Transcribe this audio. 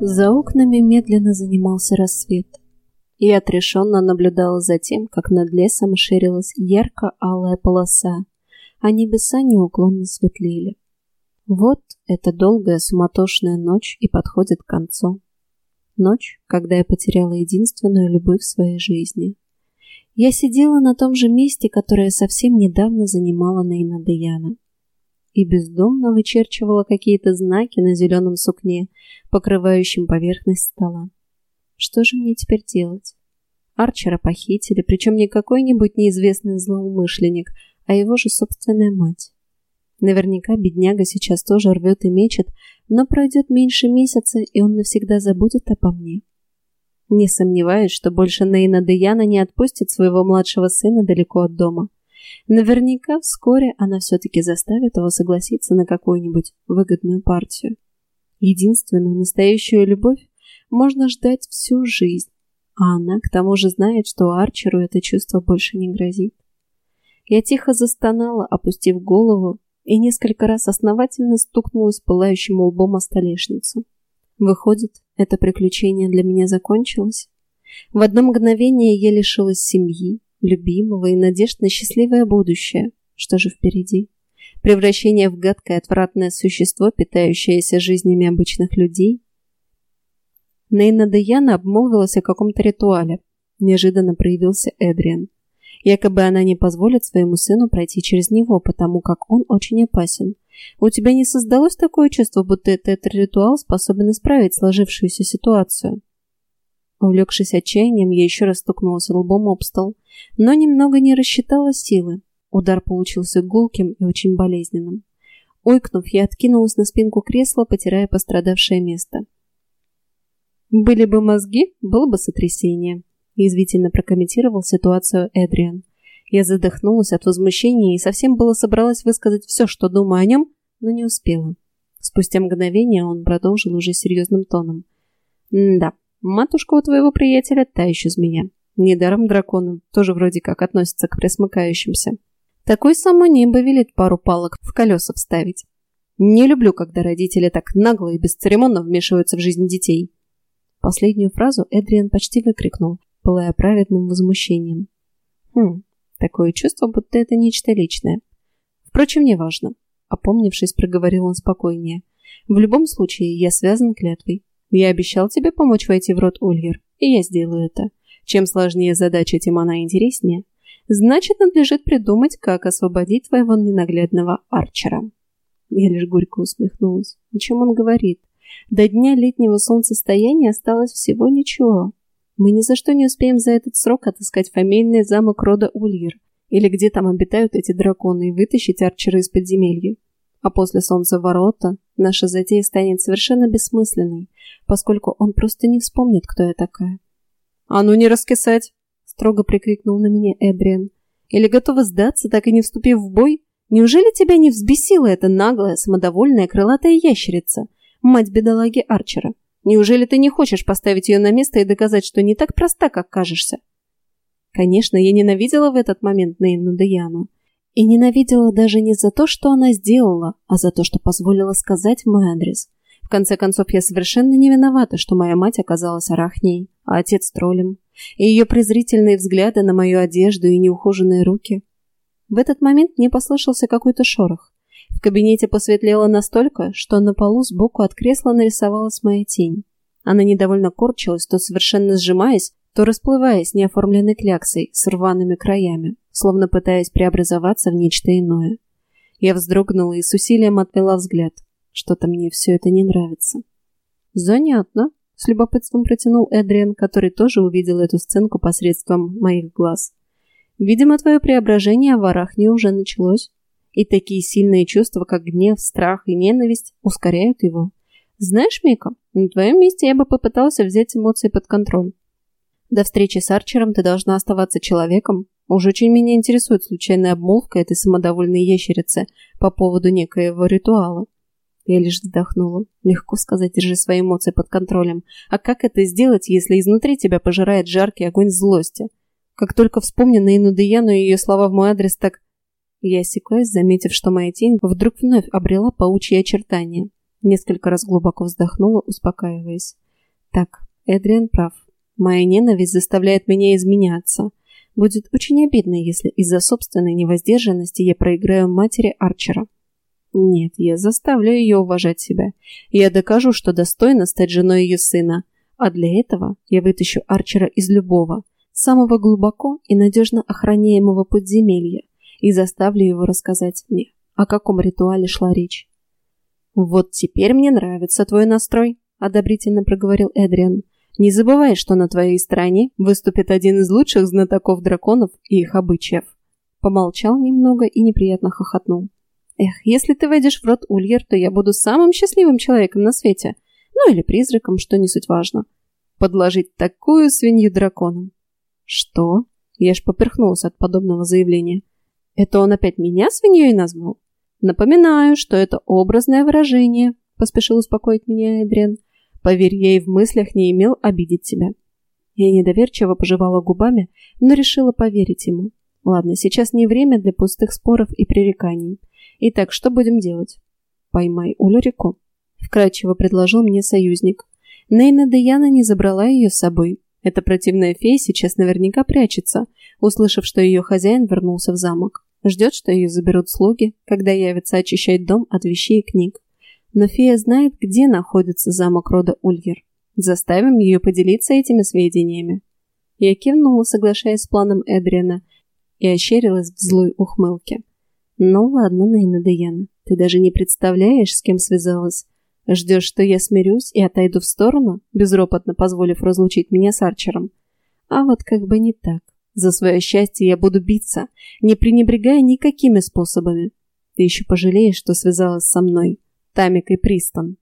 За окнами медленно занимался рассвет. Я отрешенно наблюдала за тем, как над лесом ширилась ярко-алая полоса, а небеса неуклонно светлели. Вот эта долгая суматошная ночь и подходит к концу. Ночь, когда я потеряла единственную любовь в своей жизни. Я сидела на том же месте, которое совсем недавно занимала Нейна Деяна и бездомно вычерчивала какие-то знаки на зеленом сукне, покрывающем поверхность стола. Что же мне теперь делать? Арчера похитили, причем не какой-нибудь неизвестный злоумышленник, а его же собственная мать. Наверняка бедняга сейчас тоже рвет и мечет, но пройдет меньше месяца, и он навсегда забудет обо мне. Не сомневаюсь, что больше Нейна Деяна не отпустит своего младшего сына далеко от дома. Наверняка вскоре она все-таки заставит его согласиться на какую-нибудь выгодную партию. Единственную настоящую любовь можно ждать всю жизнь, а она к тому же знает, что Арчеру это чувство больше не грозит. Я тихо застонала, опустив голову, и несколько раз основательно стукнулась пылающим лбом о столешницу. Выходит, это приключение для меня закончилось? В одно мгновение я лишилась семьи, любимого и надежд на счастливое будущее. Что же впереди? Превращение в гадкое отвратное существо, питающееся жизнями обычных людей? Нейна Деяна обмолвилась о каком-то ритуале. Неожиданно проявился Эдриан. Якобы она не позволит своему сыну пройти через него, потому как он очень опасен. У тебя не создалось такое чувство, будто этот ритуал способен исправить сложившуюся ситуацию? Увлекшись отчаянием, я еще раз стукнулась лбом об стол, но немного не рассчитала силы. Удар получился гулким и очень болезненным. Ойкнув, я откинулась на спинку кресла, потирая пострадавшее место. «Были бы мозги, было бы сотрясение», – язвительно прокомментировал ситуацию Эдриан. Я задохнулась от возмущения и совсем было собралась высказать все, что думаю о нем, но не успела. Спустя мгновение он продолжил уже серьезным тоном. «Да, Матушка у твоего приятеля та еще змея. Недаром драконы тоже вроде как относятся к пресмыкающимся. Такой самой небо велит пару палок в колеса вставить. Не люблю, когда родители так нагло и бесцеремонно вмешиваются в жизнь детей. Последнюю фразу Эдриан почти выкрикнул, пылая праведным возмущением. Хм, такое чувство, будто это нечто личное. Впрочем, неважно. Опомнившись, проговорил он спокойнее. В любом случае, я связан клятвой. Я обещал тебе помочь войти в рот Ульгер, и я сделаю это. Чем сложнее задача, тем она интереснее. Значит, надлежит придумать, как освободить твоего ненаглядного Арчера. Я лишь горько усмехнулась. О чем он говорит? До дня летнего солнцестояния осталось всего ничего. Мы ни за что не успеем за этот срок отыскать фамильный замок рода Ульгер, или где там обитают эти драконы, и вытащить Арчера из подземелья. А после солнцеворота наша затея станет совершенно бессмысленной, поскольку он просто не вспомнит, кто я такая. «А ну не раскисать!» — строго прикрикнул на меня Эдриан. «Или готова сдаться, так и не вступив в бой? Неужели тебя не взбесила эта наглая, самодовольная крылатая ящерица, мать бедолаги Арчера? Неужели ты не хочешь поставить ее на место и доказать, что не так проста, как кажешься?» Конечно, я ненавидела в этот момент Нейну Даяну. И ненавидела даже не за то, что она сделала, а за то, что позволила сказать мой адрес. В конце концов, я совершенно не виновата, что моя мать оказалась арахней, а отец троллем. И ее презрительные взгляды на мою одежду и неухоженные руки. В этот момент мне послышался какой-то шорох. В кабинете посветлело настолько, что на полу сбоку от кресла нарисовалась моя тень. Она недовольно корчилась, то совершенно сжимаясь, то расплываясь неоформленной кляксой с рваными краями, словно пытаясь преобразоваться в нечто иное. Я вздрогнула и с усилием отвела взгляд. Что-то мне все это не нравится. Занятно, с любопытством протянул Эдриан, который тоже увидел эту сценку посредством моих глаз. Видимо, твое преображение в Арахне уже началось. И такие сильные чувства, как гнев, страх и ненависть, ускоряют его. Знаешь, Мика, на твоем месте я бы попытался взять эмоции под контроль. До встречи с Арчером ты должна оставаться человеком. Уж очень меня интересует случайная обмолвка этой самодовольной ящерицы по поводу некоего ритуала. Я лишь вздохнула. Легко сказать, держи свои эмоции под контролем. А как это сделать, если изнутри тебя пожирает жаркий огонь злости? Как только вспомню Наину Деяну и ее слова в мой адрес, так... Я осеклась, заметив, что моя тень вдруг вновь обрела паучьи очертания. Несколько раз глубоко вздохнула, успокаиваясь. Так, Эдриан прав. Моя ненависть заставляет меня изменяться. Будет очень обидно, если из-за собственной невоздержанности я проиграю матери Арчера. Нет, я заставлю ее уважать себя. Я докажу, что достойна стать женой ее сына. А для этого я вытащу Арчера из любого, самого глубоко и надежно охраняемого подземелья и заставлю его рассказать мне, о каком ритуале шла речь. «Вот теперь мне нравится твой настрой», — одобрительно проговорил Эдриан. «Не забывай, что на твоей стороне выступит один из лучших знатоков драконов и их обычаев». Помолчал немного и неприятно хохотнул. Эх, если ты войдешь в рот Ульер, то я буду самым счастливым человеком на свете. Ну или призраком, что не суть важно. Подложить такую свинью драконам. Что? Я ж поперхнулся от подобного заявления. Это он опять меня свиньей назвал? Напоминаю, что это образное выражение, поспешил успокоить меня Эдриан. Поверь, я и в мыслях не имел обидеть тебя. Я недоверчиво пожевала губами, но решила поверить ему. Ладно, сейчас не время для пустых споров и пререканий. Итак, что будем делать? Поймай Ульрику. Вкратчиво предложил мне союзник. Нейна Деяна не забрала ее с собой. Эта противная фея сейчас наверняка прячется, услышав, что ее хозяин вернулся в замок. Ждет, что ее заберут слуги, когда явится очищать дом от вещей и книг. Но фея знает, где находится замок рода Ульгер. Заставим ее поделиться этими сведениями. Я кивнула, соглашаясь с планом Эдриана, и ощерилась в злой ухмылке. Ну ладно, Нейна Деяна, ты даже не представляешь, с кем связалась. Ждешь, что я смирюсь и отойду в сторону, безропотно позволив разлучить меня с Арчером. А вот как бы не так. За свое счастье я буду биться, не пренебрегая никакими способами. Ты еще пожалеешь, что связалась со мной, Тамик и Пристон.